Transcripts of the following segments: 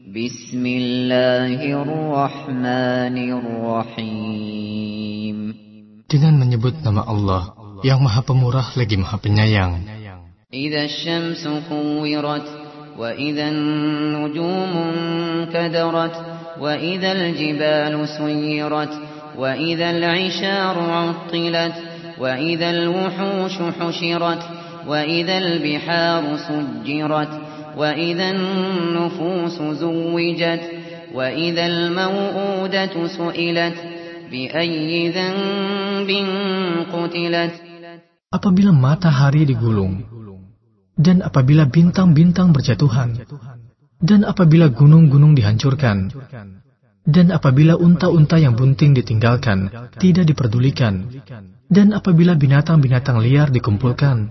بسم الله الرحمن الرحيم Dengan menyebut nama Allah yang Maha Pemurah lagi Maha Penyayang. إذا الشمس كورت وإذا النجوم كدرت وإذا الجبال سيرت وإذا العشار عطلت وإذا الوحوش حشرت وإذا البحار سجرت wa idza al-maw'udatu su'ilat bi ayyi dhanbin qutilat apabila matahari digulung, dan apabila bintang-bintang berjatuhan, dan apabila gunung-gunung dihancurkan, dan apabila unta-unta yang bunting ditinggalkan, tidak diperdulikan, dan apabila binatang-binatang liar dikumpulkan,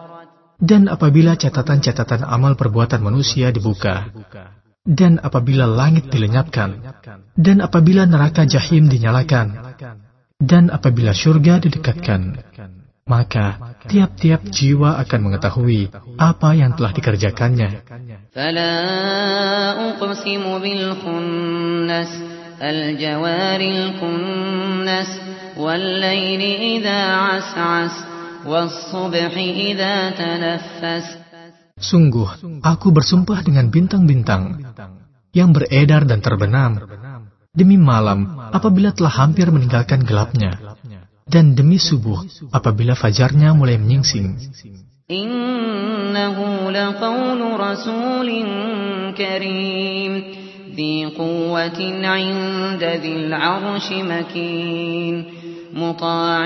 Dan apabila catatan-catatan amal perbuatan manusia dibuka, dan apabila langit dilenyapkan, dan apabila neraka jahim dinyalakan, dan apabila surga didekatkan, maka tiap-tiap jiwa akan mengetahui apa yang telah dikerjakannya. Sungguh, aku bersumpah dengan bintang-bintang yang beredar dan terbenam. Demi malam apabila telah hampir meninggalkan gelapnya dan demi subuh apabila fajarnya mulai menyingsing. Innahu laqawlu rasulin karim ذي قوة عند ذي العرش مكين مطاع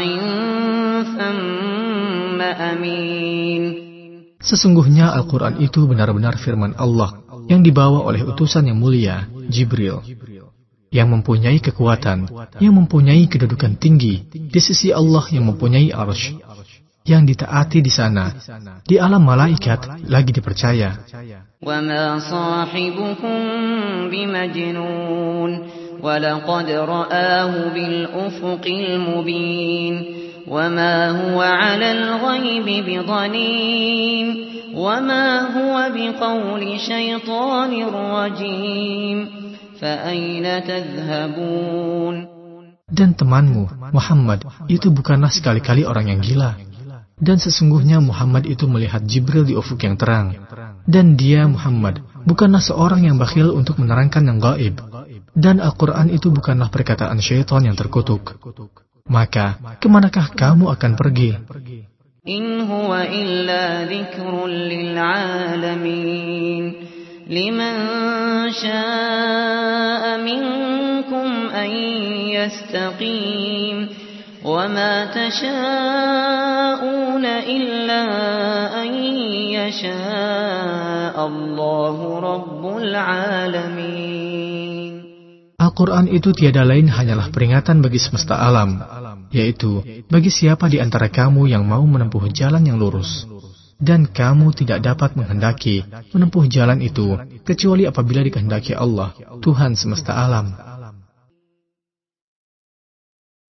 ثم أمين Sesungguhnya Al-Quran itu benar-benar firman Allah yang dibawa oleh utusan yang mulia, Jibril yang mempunyai kekuatan, yang mempunyai kedudukan tinggi di sisi Allah yang mempunyai arsh, yang ditaati di sana, di alam malaikat lagi dipercaya. وما هو بقول شيطان رجيم dan temanmu, Muhammad, itu bukanlah sekali-kali orang yang gila. Dan sesungguhnya Muhammad itu melihat Jibril di ufuk yang terang. Dan dia, Muhammad, bukanlah seorang yang bakhil untuk menerangkan yang gaib. Dan Al-Quran itu bukanlah perkataan syaitan yang terkutuk. Maka, kemanakah kamu akan pergi? In huwa illa lil alamin. لمن شاء منكم أن يستقيم وما تشاءون إلا أن يشاء الله رب العالمين Al-Quran itu tiada lain hanyalah peringatan bagi semesta alam, yaitu bagi siapa di antara kamu yang mau menempuh jalan yang lurus dan kamu tidak dapat menghendaki menempuh jalan itu kecuali apabila dikehendaki Allah, Tuhan semesta alam.